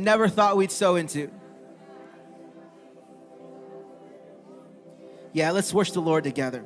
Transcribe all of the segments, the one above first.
never thought we'd sow into. Yeah, let's worship the Lord together.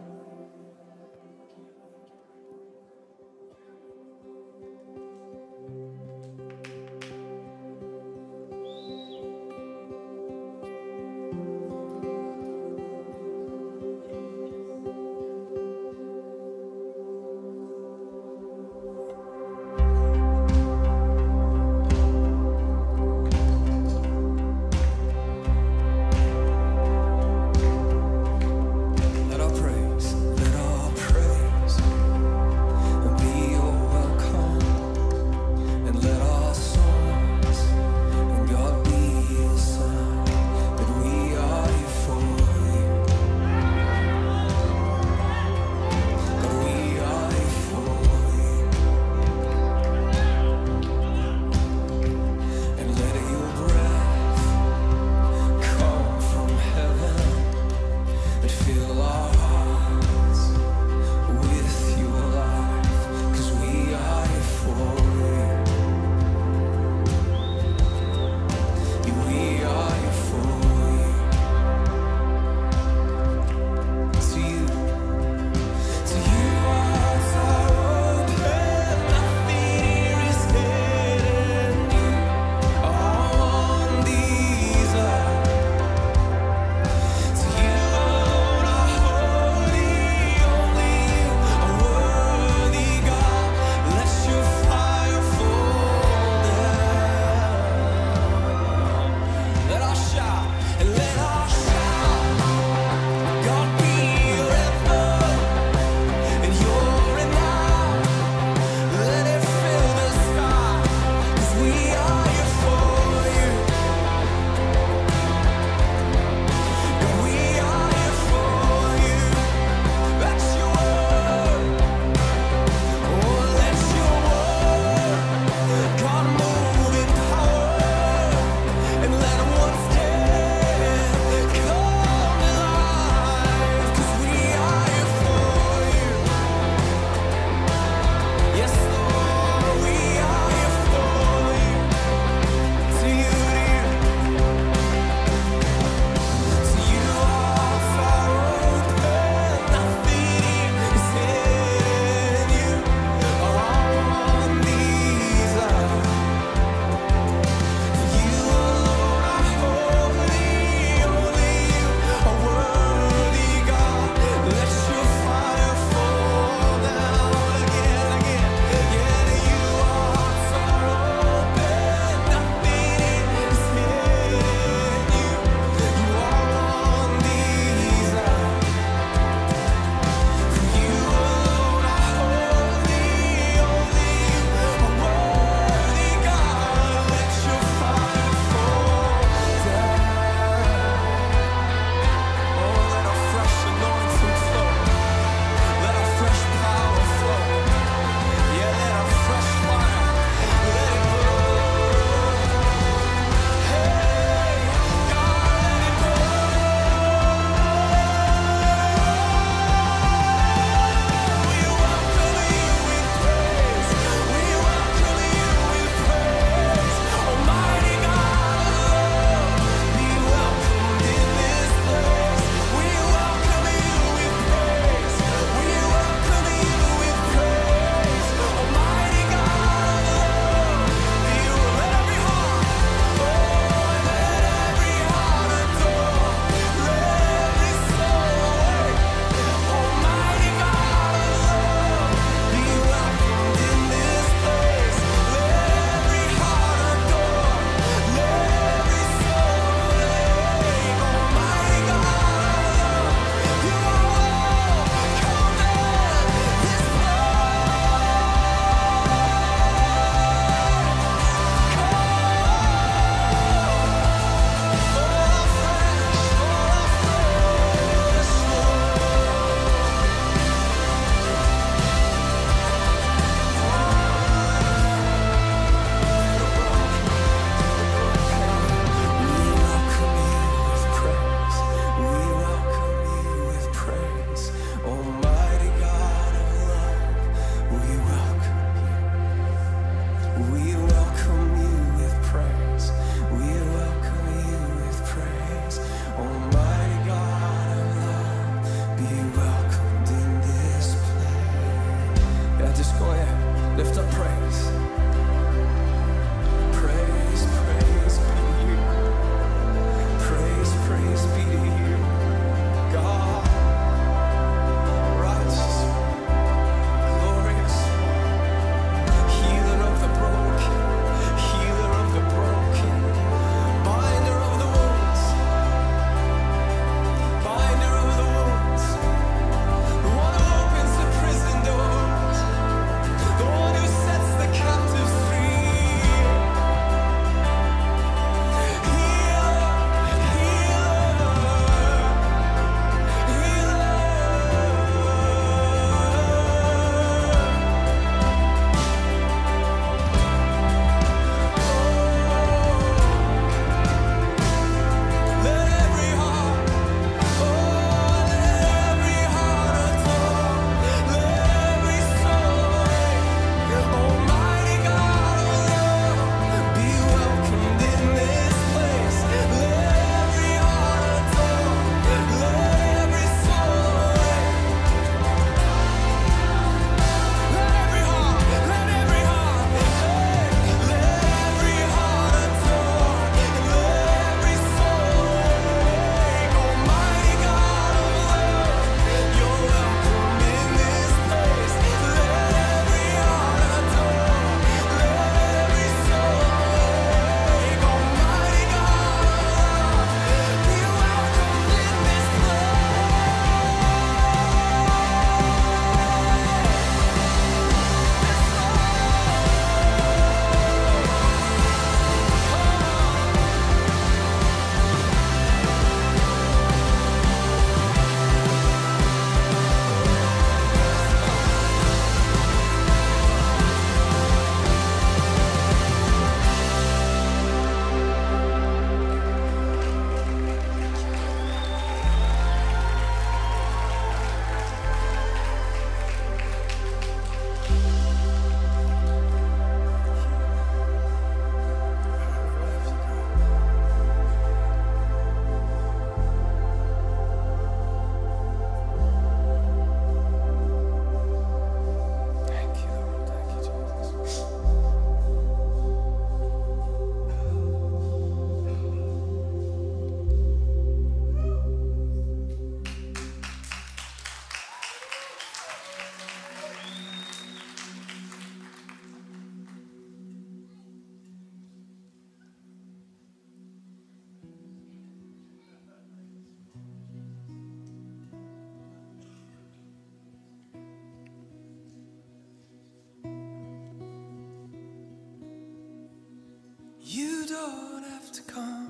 Come,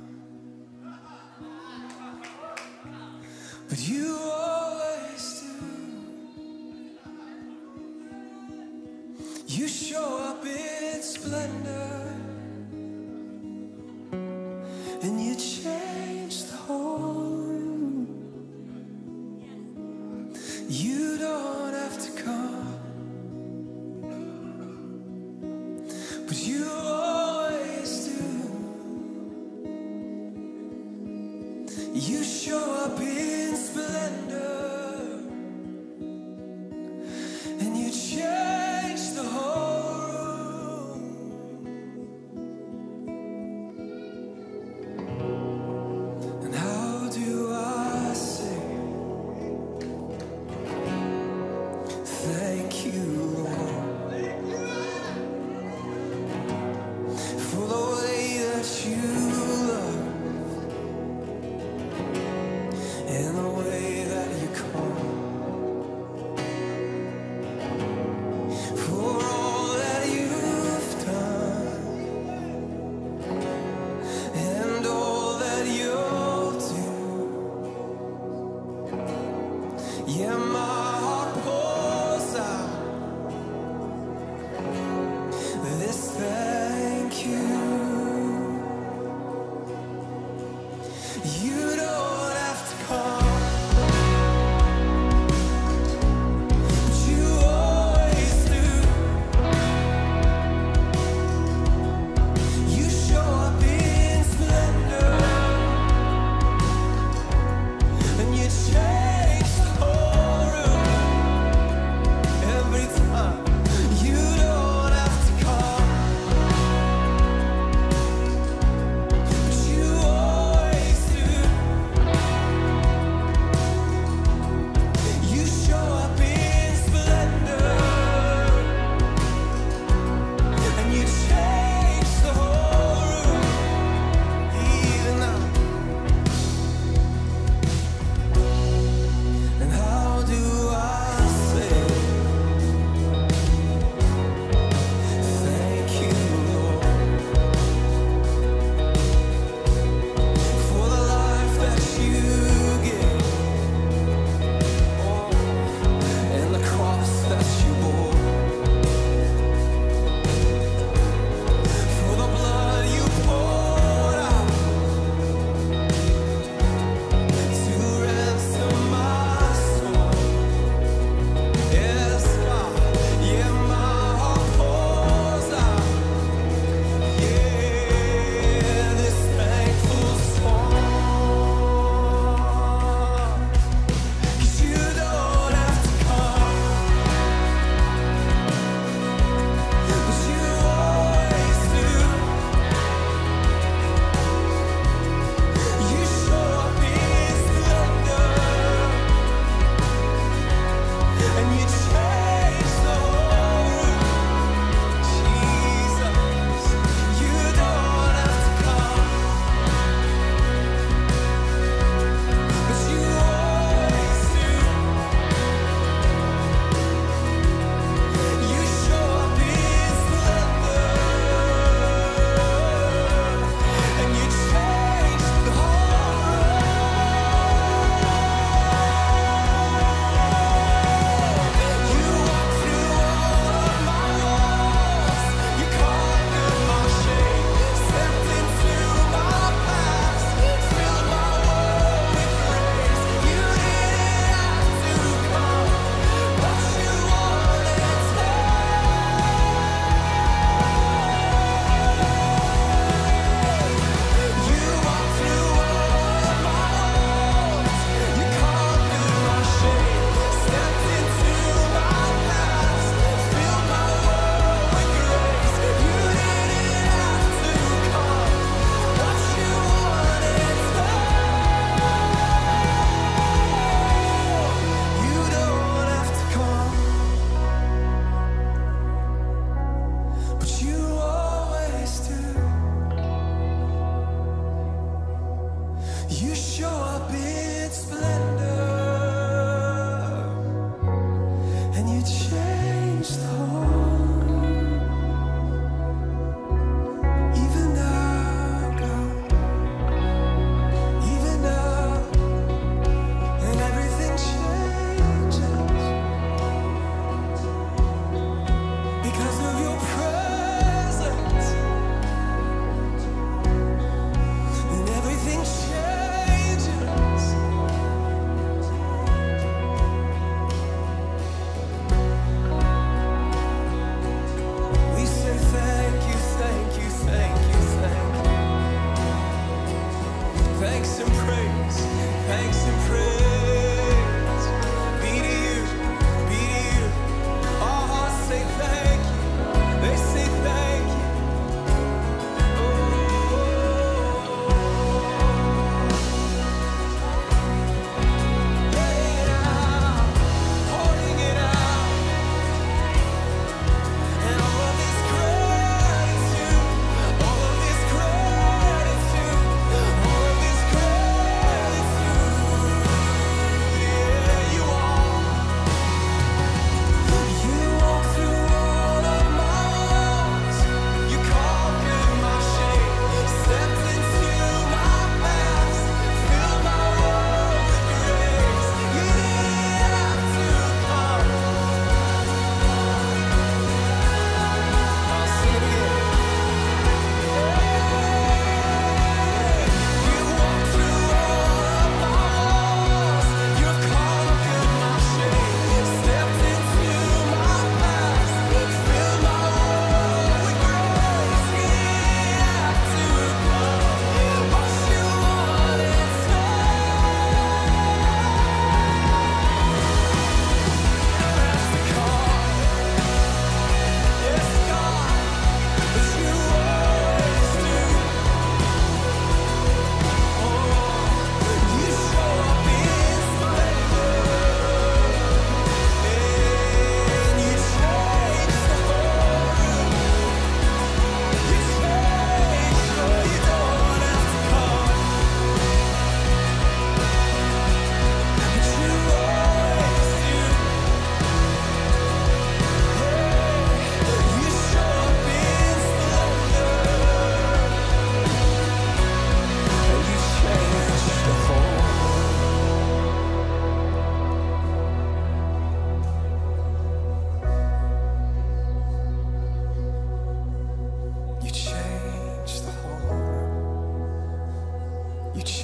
thank you,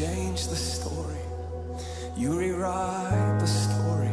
change the story. You rewrite the story.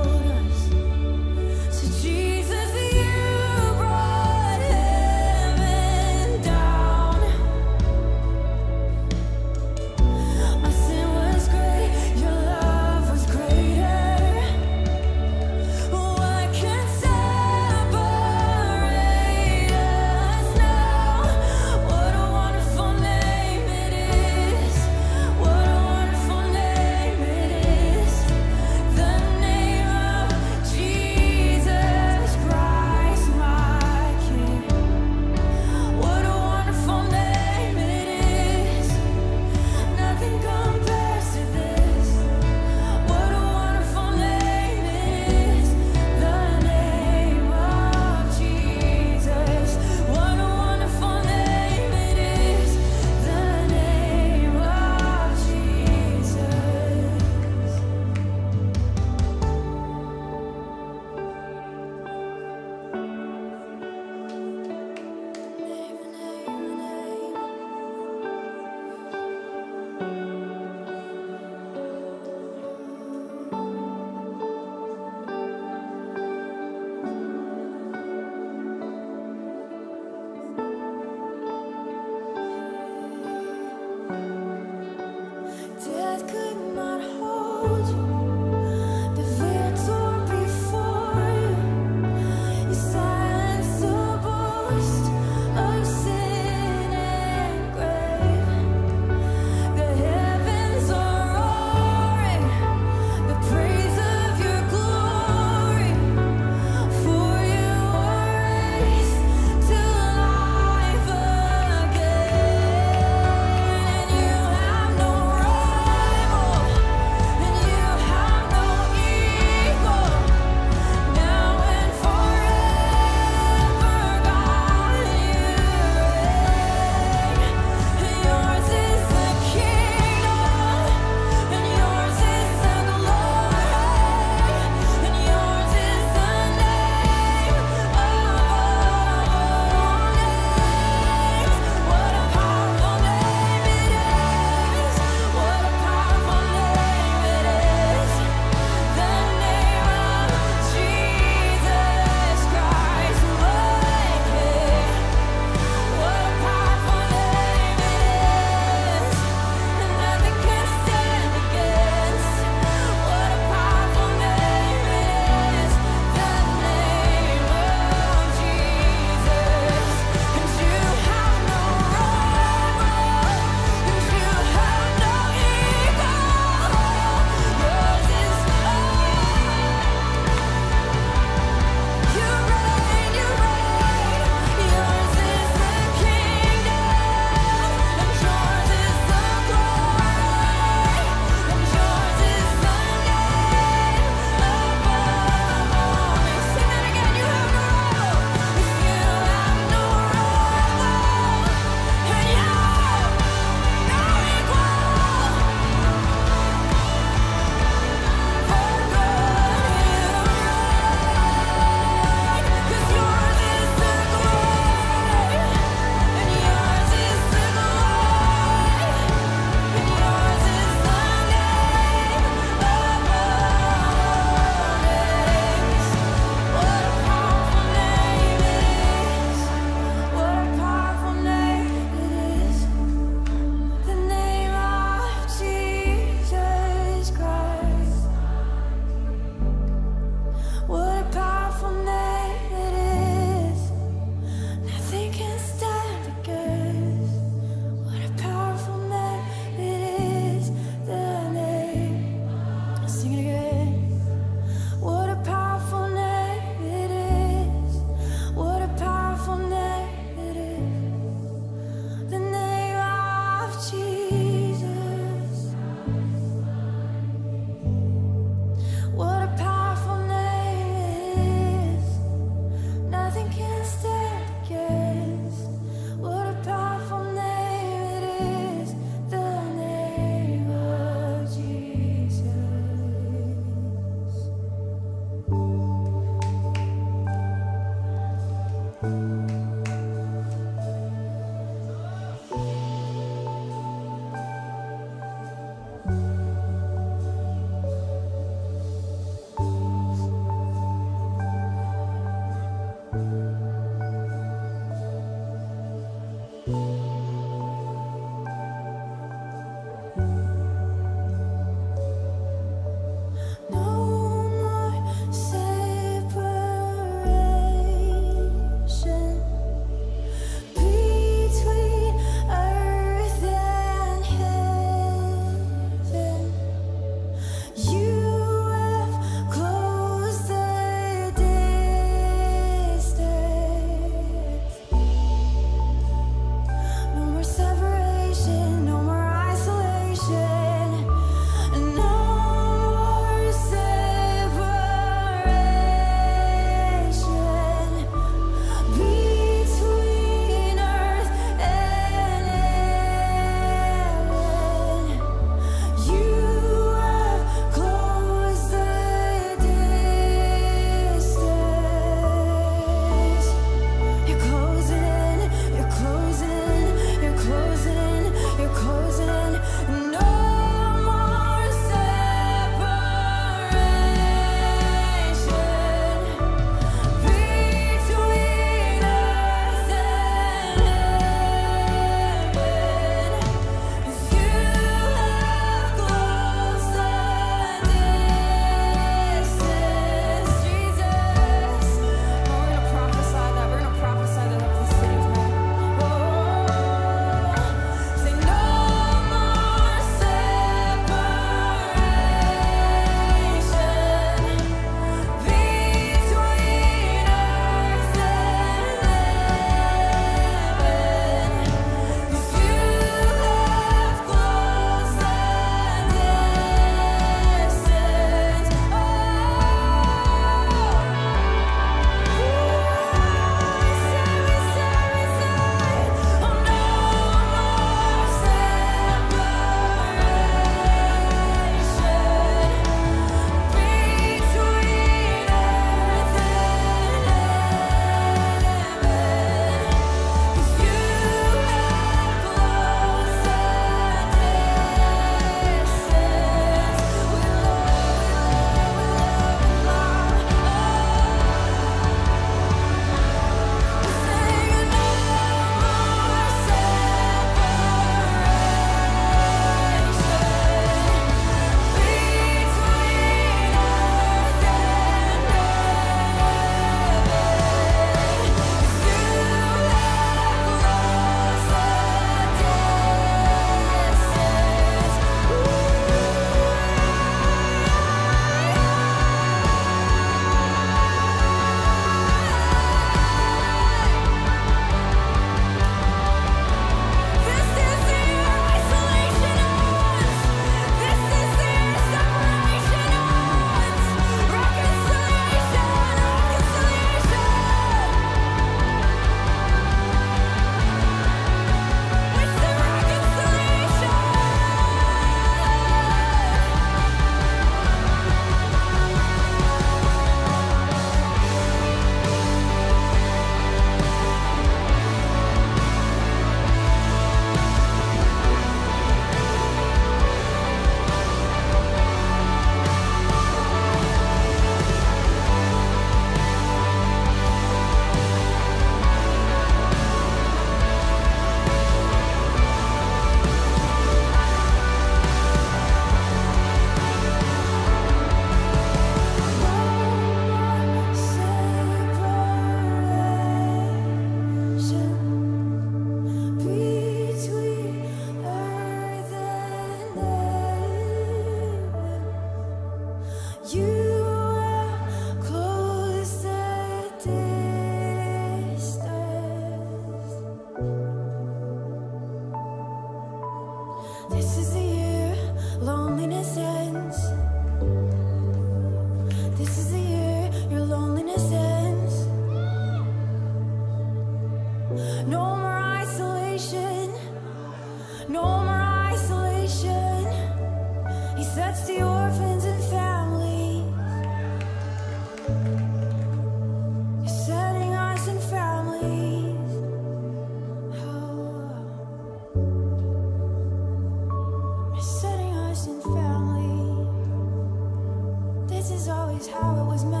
How it was meant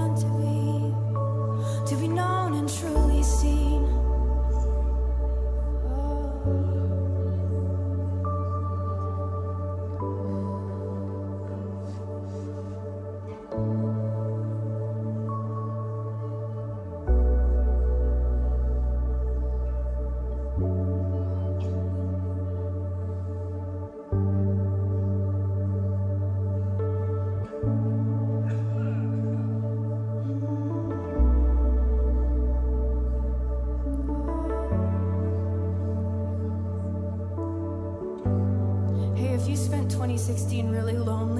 16 really lonely.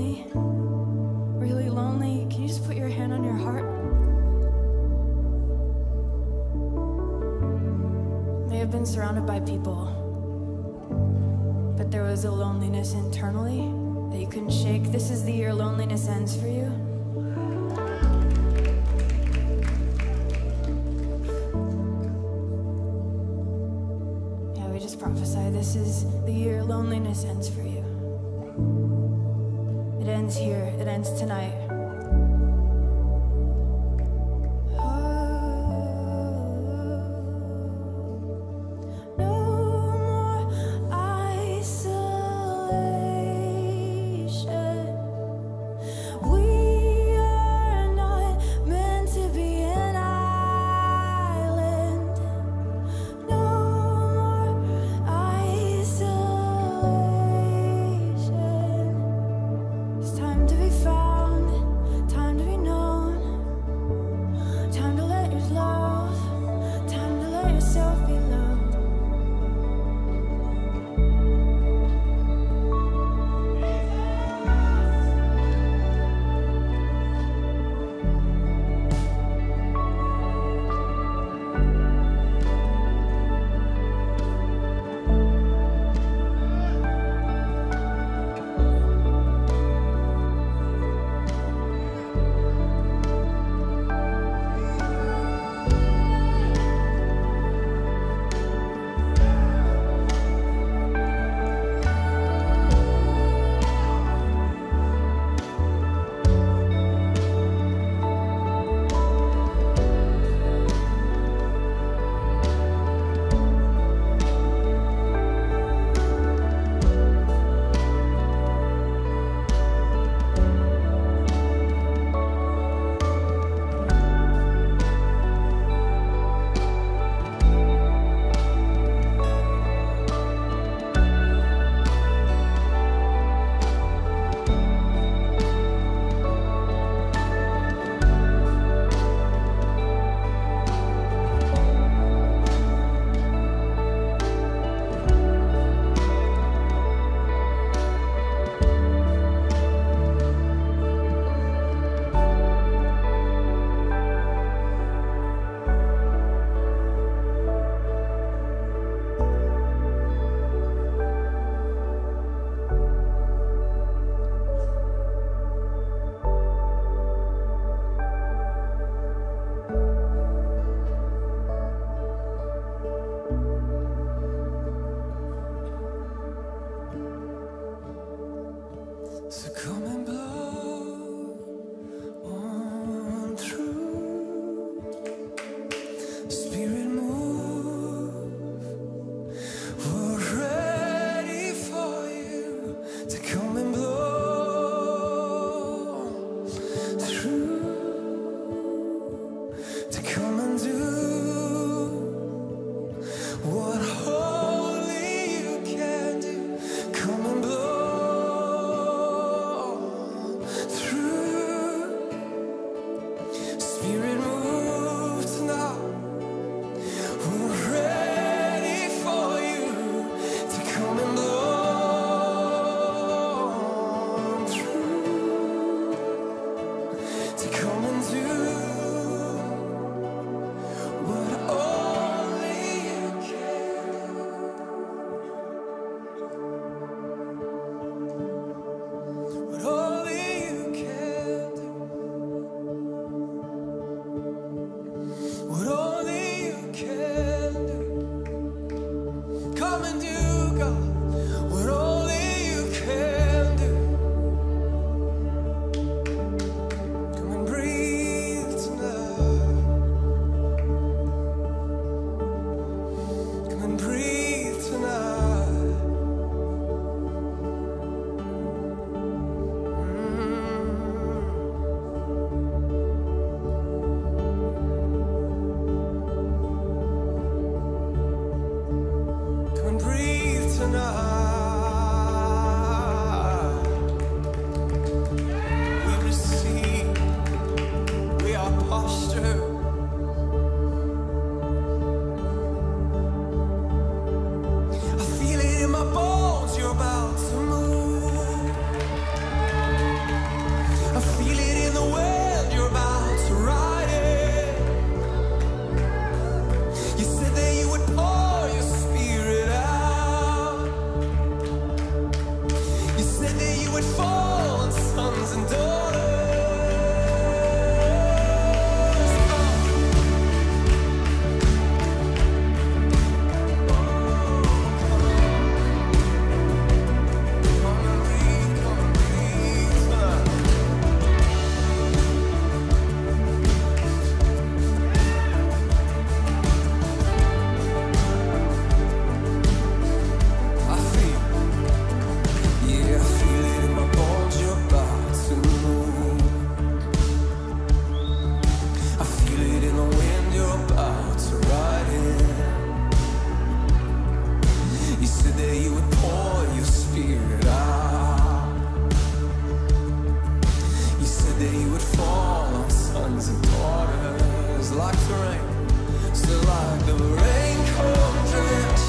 they would fall on sons and daughters like the rain, so like the rain comes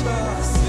us.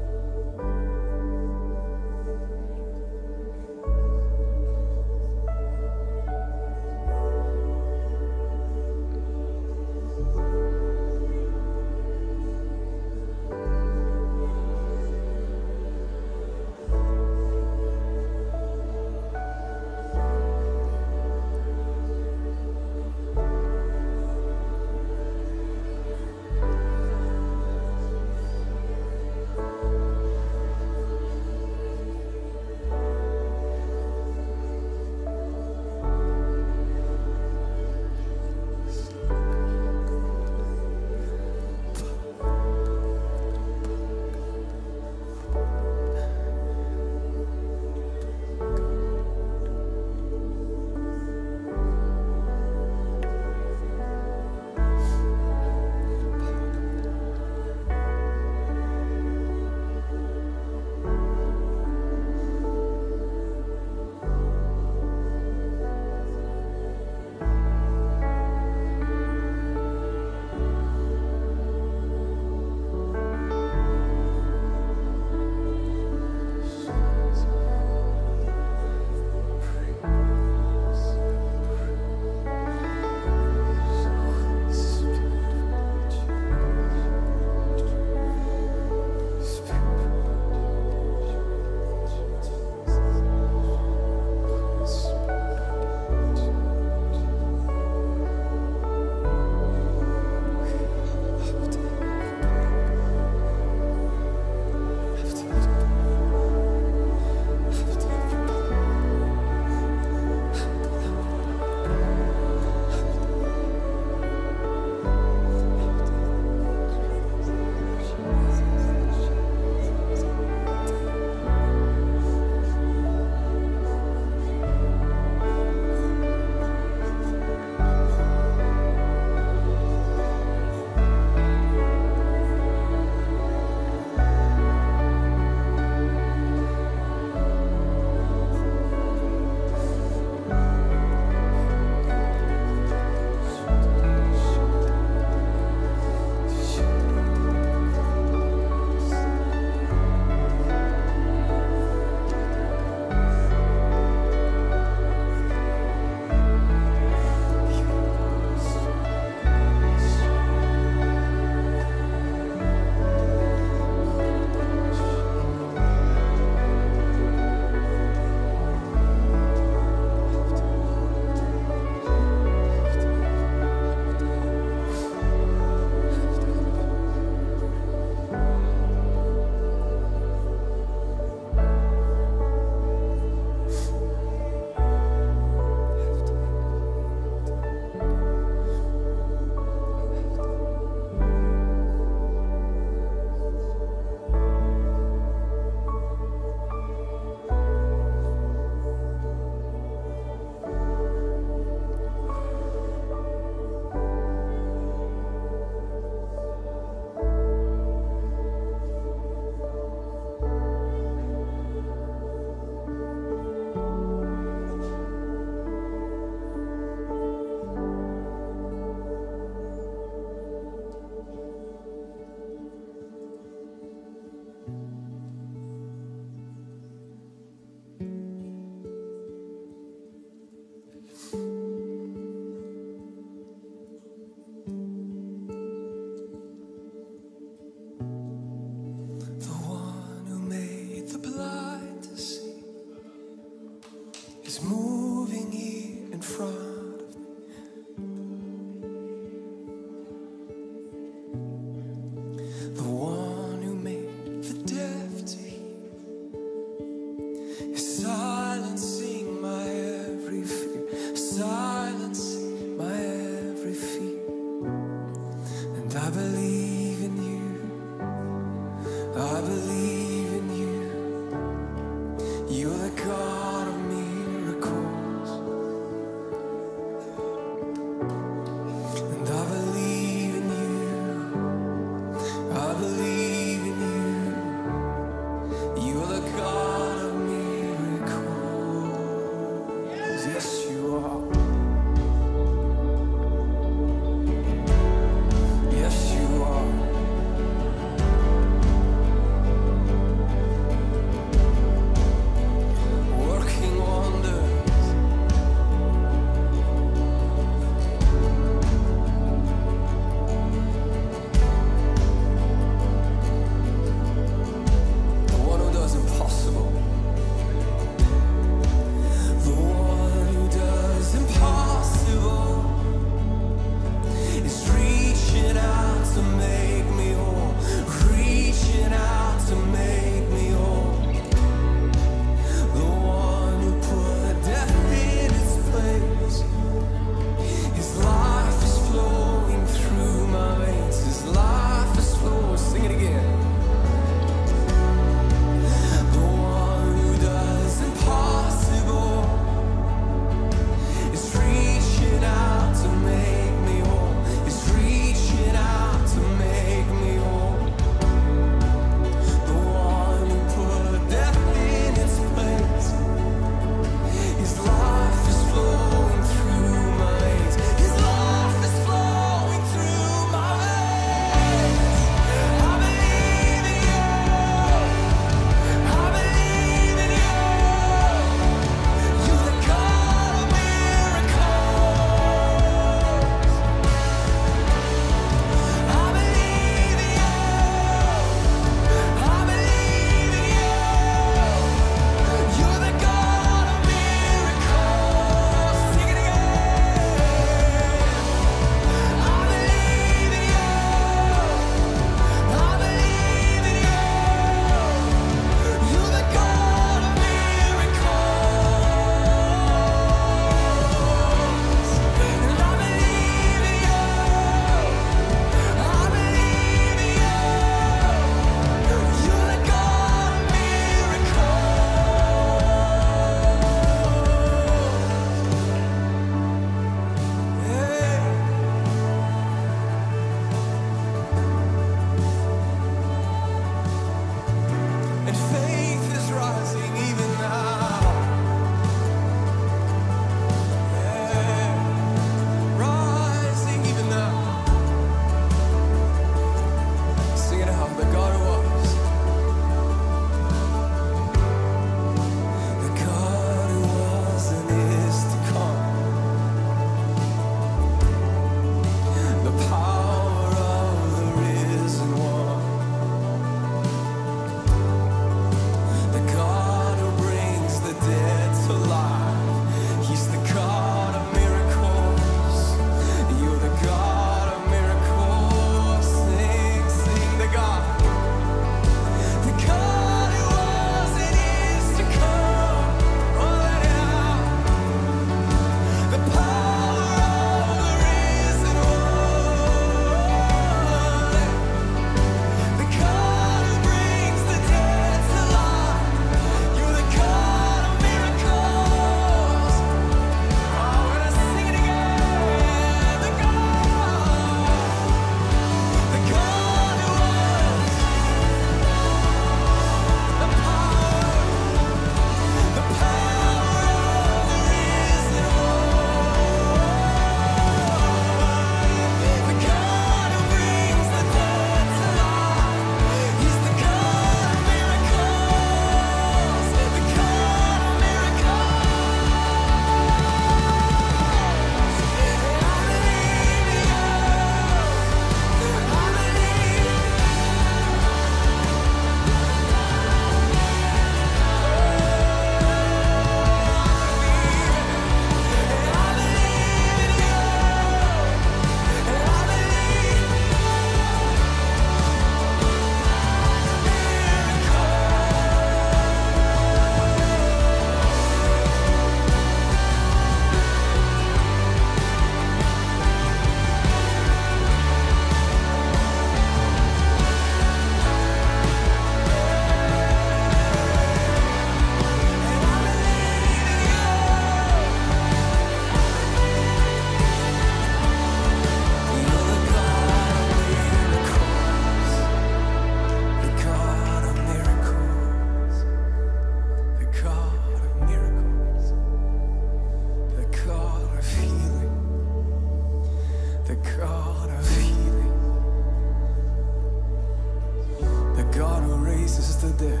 raises the dead.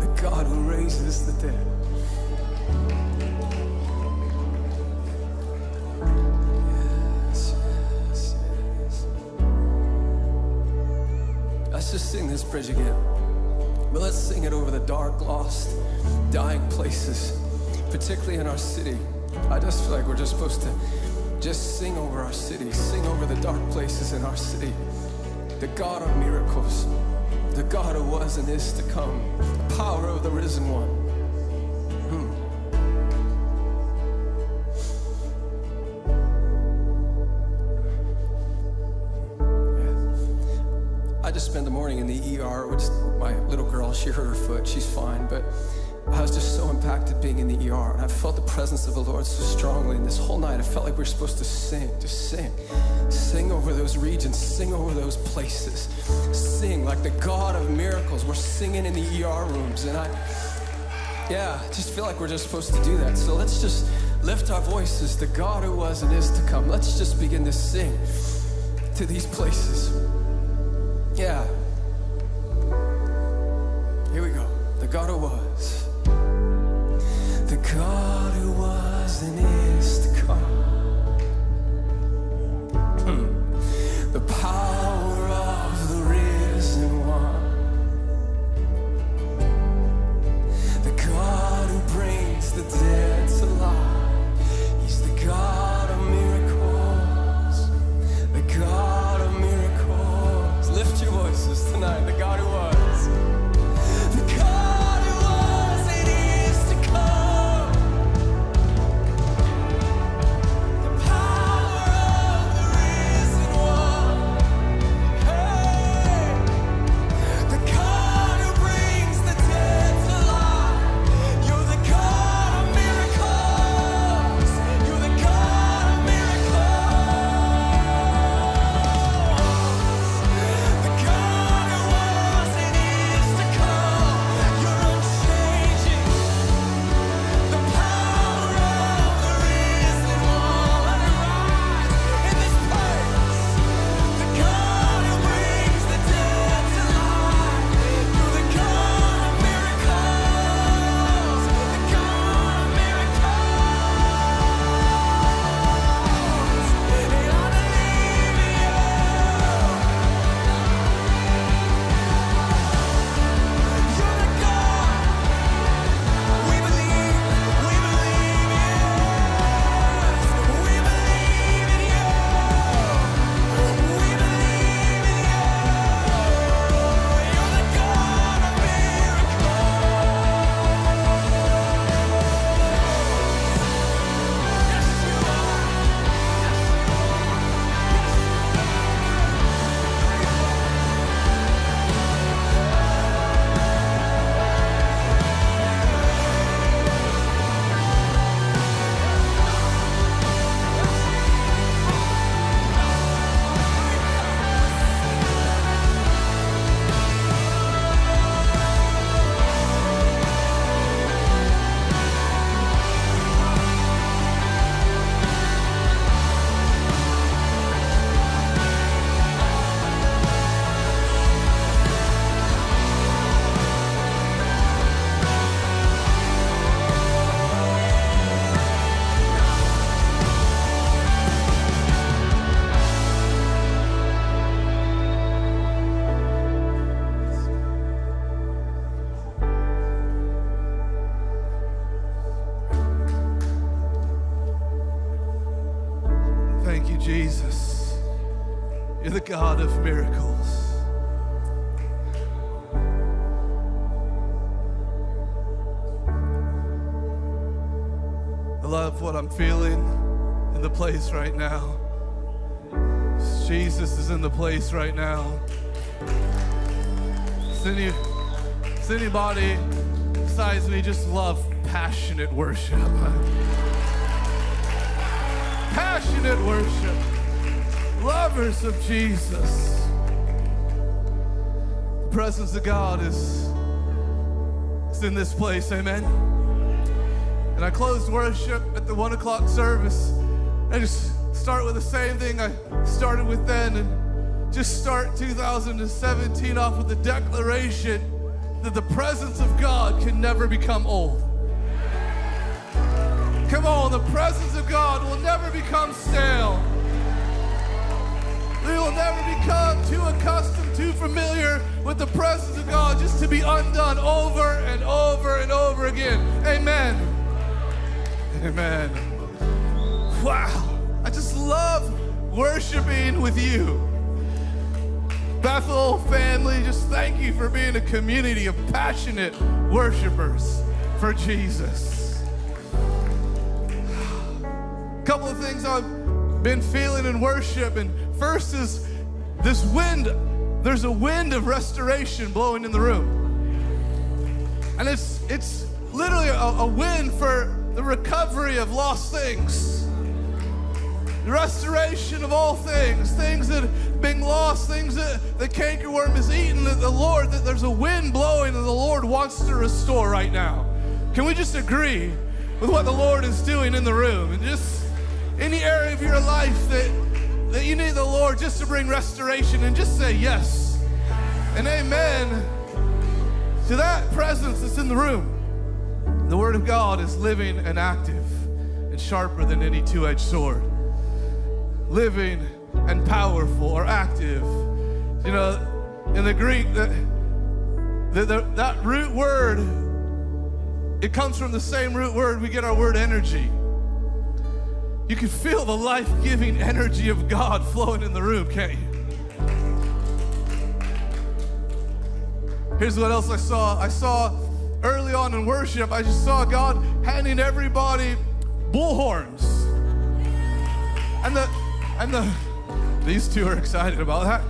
The God who raises the dead. Yes, yes, yes. Let's just sing this bridge again. But let's sing it over the dark, lost, dying places, particularly in our city. I just feel like we're just supposed to just sing over our city, sing over the dark places in our city, the God of miracles the God who was and is to come, the power of the risen one. Being in the ER, and I felt the presence of the Lord so strongly. And this whole night, I felt like we were supposed to sing, to sing, sing over those regions, sing over those places, sing like the God of miracles. We're singing in the ER rooms, and I, yeah, just feel like we're just supposed to do that. So let's just lift our voices, to God who was and is to come. Let's just begin to sing to these places. Yeah. Here we go. The God who was. God who was and is I'm feeling in the place right now. Jesus is in the place right now. Does, any, does anybody besides me just love passionate worship? passionate worship, lovers of Jesus. The presence of God is, is in this place, amen. And I closed worship at the one o'clock service. I just start with the same thing I started with then and just start 2017 off with the declaration that the presence of God can never become old. Come on, the presence of God will never become stale. We will never become too accustomed, too familiar with the presence of God just to be undone over and over and over again. Amen. Amen. Wow. I just love worshiping with you. Bethel family, just thank you for being a community of passionate worshipers for Jesus. A couple of things I've been feeling in worship, and first is this wind. There's a wind of restoration blowing in the room, and it's it's literally a, a wind for the recovery of lost things, the restoration of all things, things that have been lost, things that the cankerworm has eaten. That the Lord, that there's a wind blowing, and the Lord wants to restore right now. Can we just agree with what the Lord is doing in the room, and just any area of your life that, that you need the Lord just to bring restoration and just say yes and amen to that presence that's in the room. The Word of God is living and active and sharper than any two edged sword. Living and powerful or active. You know, in the Greek, that, that, that, that root word, it comes from the same root word we get our word energy. You can feel the life giving energy of God flowing in the room, can't you? Here's what else I saw. I saw early on in worship, I just saw God handing everybody bullhorns. And the and the these two are excited about that.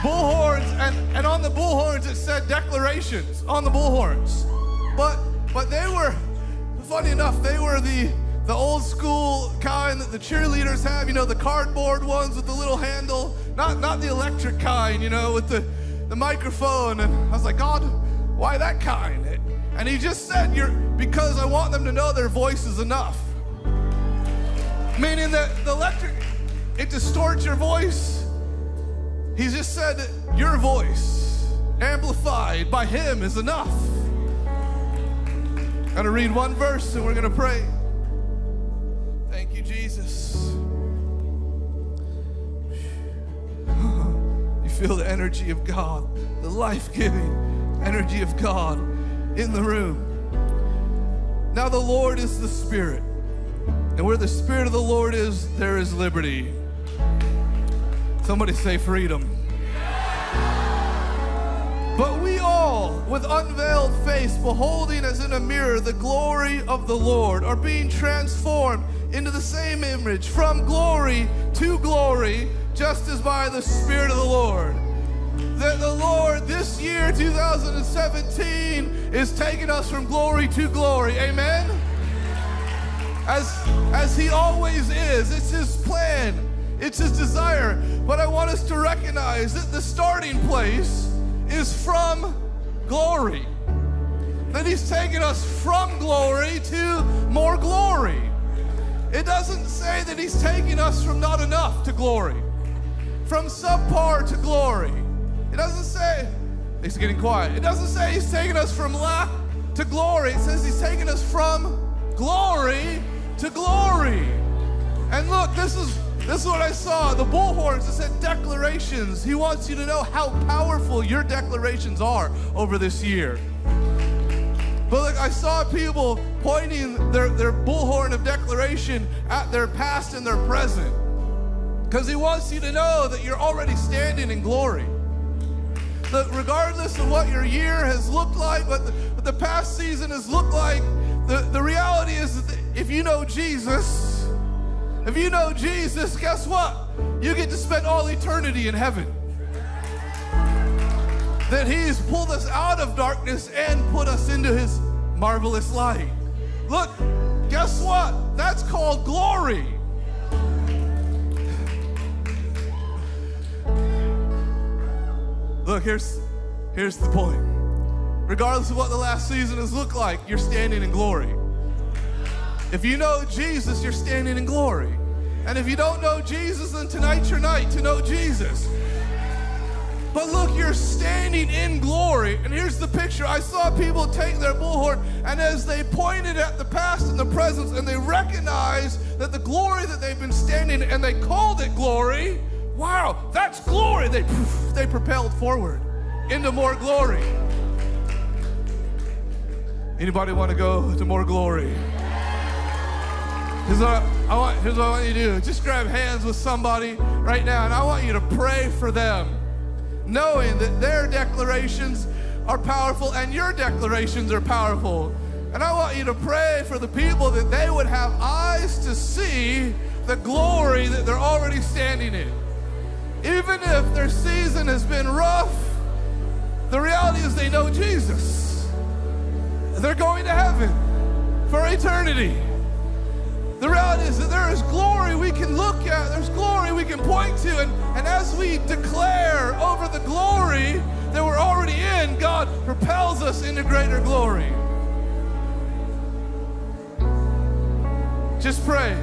Bullhorns, and, and on the bullhorns it said declarations on the bullhorns. But but they were funny enough, they were the the old school kind that the cheerleaders have, you know, the cardboard ones with the little handle, not not the electric kind, you know, with the, the microphone. And I was like, God, why that kind? And he just said, You're because I want them to know their voice is enough. Meaning that the electric, it distorts your voice. He just said your voice, amplified by him, is enough. I'm gonna read one verse and we're gonna pray. Thank you, Jesus. You feel the energy of God, the life giving energy of God in the room. Now, the Lord is the Spirit, and where the Spirit of the Lord is, there is liberty. Somebody say freedom. But we all, with unveiled face, beholding as in a mirror the glory of the Lord, are being transformed into the same image from glory to glory, just as by the Spirit of the Lord. That the Lord this year, 2017, is taking us from glory to glory. Amen? As, as He always is. It's His plan, it's His desire. But I want us to recognize that the starting place is from glory. That He's taking us from glory to more glory. It doesn't say that He's taking us from not enough to glory, from subpar to glory. It doesn't say, He's getting quiet. It doesn't say He's taking us from lack to glory. It says He's taking us from glory to glory. And look, this is this is what I saw. The bullhorns, it said declarations. He wants you to know how powerful your declarations are over this year. But look, I saw people pointing their, their bullhorn of declaration at their past and their present. Because he wants you to know that you're already standing in glory. That regardless of what your year has looked like, what the, what the past season has looked like, the, the reality is that if you know Jesus, if you know Jesus, guess what? You get to spend all eternity in heaven. That He's pulled us out of darkness and put us into His marvelous light. Look, guess what? That's called glory. Look, here's here's the point. Regardless of what the last season has looked like, you're standing in glory. If you know Jesus, you're standing in glory. And if you don't know Jesus, then tonight's your night to know Jesus. But look, you're standing in glory. And here's the picture. I saw people take their bullhorn, and as they pointed at the past and the present, and they recognized that the glory that they've been standing in, and they called it glory. Wow, that's glory. They they propelled forward into more glory. Anybody want to go to more glory? Here's what I want, here's what I want you to do. Just grab hands with somebody right now, and I want you to pray for them, knowing that their declarations are powerful and your declarations are powerful. And I want you to pray for the people that they would have eyes to see the glory that they're already standing in. Even if their season has been rough, the reality is they know Jesus. They're going to heaven for eternity. The reality is that there is glory we can look at, there's glory we can point to, and, and as we declare over the glory that we're already in, God propels us into greater glory. Just pray.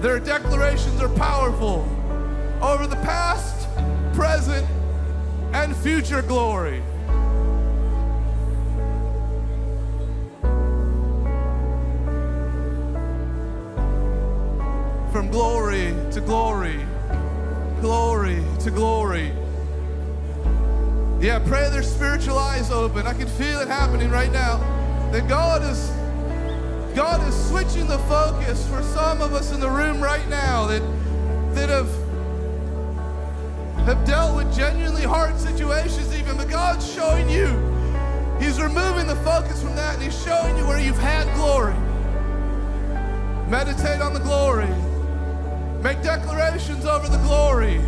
Their declarations are powerful over the past, present, and future glory. From glory to glory, glory to glory. Yeah, pray their spiritual eyes open. I can feel it happening right now. That God is God is switching the focus for some of us in the room right now that that have have dealt with genuinely hard situations even, but God's showing you. He's removing the focus from that and He's showing you where you've had glory. Meditate on the glory. Make declarations over the glory.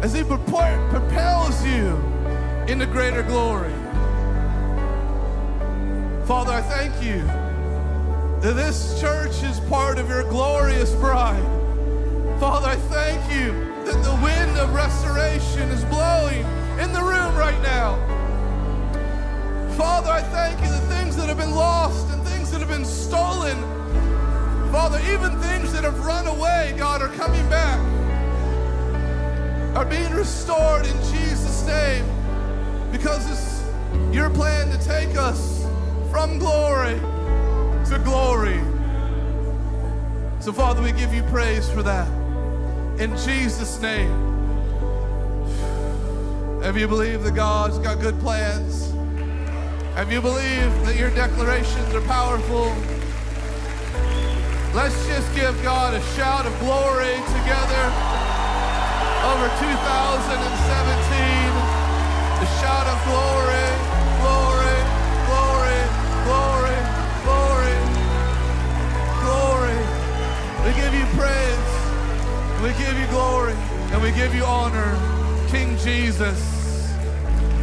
As He propel- propels you into greater glory. Father, I thank you that this church is part of your glorious bride. Father, I thank you that the wind of restoration is blowing in the room right now. Father, I thank you that things that have been lost and things that have been stolen, Father, even things that have run away, God, are coming back, are being restored in Jesus' name because it's your plan to take us from glory to glory. So, Father, we give you praise for that. In Jesus' name. Have you believed that God's got good plans? Have you believed that your declarations are powerful? Let's just give God a shout of glory together over 2017. The shout of glory, glory, glory, glory, glory, glory. We give you praise. We give you glory and we give you honor, King Jesus.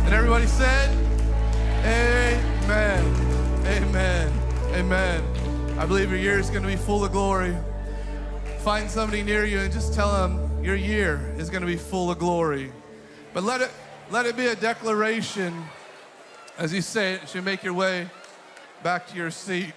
And everybody said, Amen. Amen. Amen. I believe your year is going to be full of glory. Find somebody near you and just tell them your year is going to be full of glory. But let it let it be a declaration as you say it, as you make your way back to your seat.